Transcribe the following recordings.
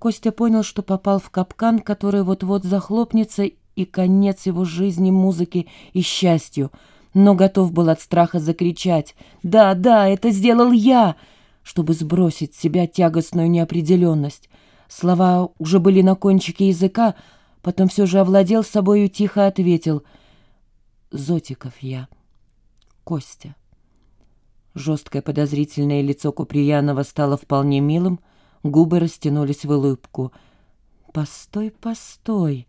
Костя понял, что попал в капкан, который вот-вот захлопнется, и конец его жизни, музыки и счастью, но готов был от страха закричать «Да, да, это сделал я!» чтобы сбросить с себя тягостную неопределенность. Слова уже были на кончике языка, потом все же овладел собою тихо ответил «Зотиков я, Костя». Жесткое подозрительное лицо Куприянова стало вполне милым, губы растянулись в улыбку. «Постой, постой!»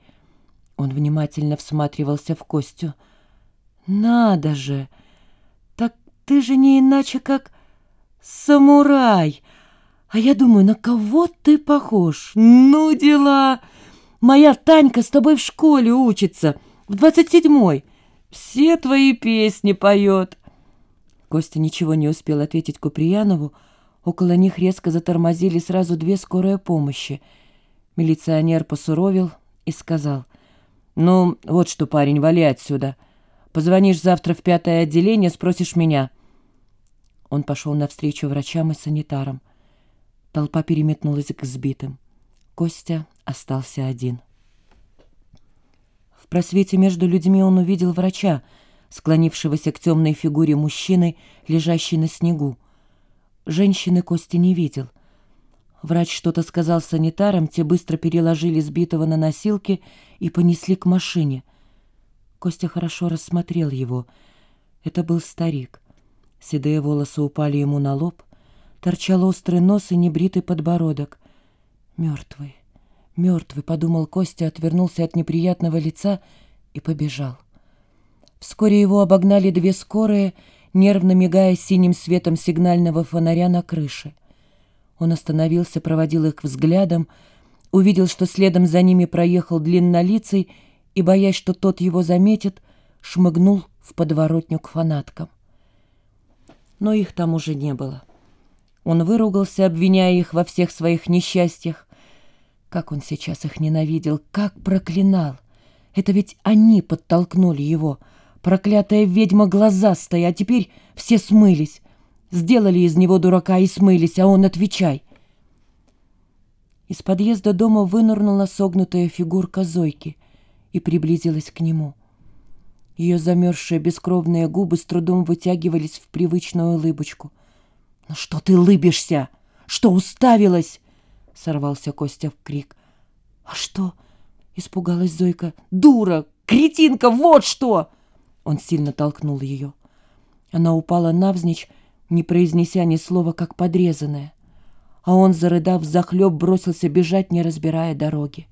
Он внимательно всматривался в Костю. «Надо же! Так ты же не иначе, как самурай! А я думаю, на кого ты похож? Ну, дела! Моя Танька с тобой в школе учится, в двадцать седьмой. Все твои песни поет!» Костя ничего не успел ответить Куприянову. Около них резко затормозили сразу две скорые помощи. Милиционер посуровил и сказал, «Ну, вот что, парень, вали отсюда. Позвонишь завтра в пятое отделение, спросишь меня». Он пошел навстречу врачам и санитарам. Толпа переметнулась к сбитым. Костя остался один. В просвете между людьми он увидел врача, склонившегося к темной фигуре мужчины, лежащей на снегу. Женщины Кости не видел. Врач что-то сказал санитарам, те быстро переложили сбитого на носилки и понесли к машине. Костя хорошо рассмотрел его. Это был старик. Седые волосы упали ему на лоб, торчал острый нос и небритый подбородок. «Мертвый, мертвый», — подумал Костя, отвернулся от неприятного лица и побежал. Вскоре его обогнали две скорые, нервно мигая синим светом сигнального фонаря на крыше. Он остановился, проводил их взглядом, увидел, что следом за ними проехал длиннолицый и, боясь, что тот его заметит, шмыгнул в подворотню к фанаткам. Но их там уже не было. Он выругался, обвиняя их во всех своих несчастьях. Как он сейчас их ненавидел, как проклинал! Это ведь они подтолкнули его — Проклятая ведьма глазастая, а теперь все смылись. Сделали из него дурака и смылись, а он отвечай. Из подъезда дома вынырнула согнутая фигурка Зойки и приблизилась к нему. Ее замерзшие бескровные губы с трудом вытягивались в привычную улыбочку. «Ну что ты лыбишься? Что уставилась?» — сорвался Костя в крик. «А что?» — испугалась Зойка. «Дура! Кретинка! Вот что!» Он сильно толкнул ее. Она упала навзничь, не произнеся ни слова, как подрезанная. А он, зарыдав захлеб, бросился бежать, не разбирая дороги.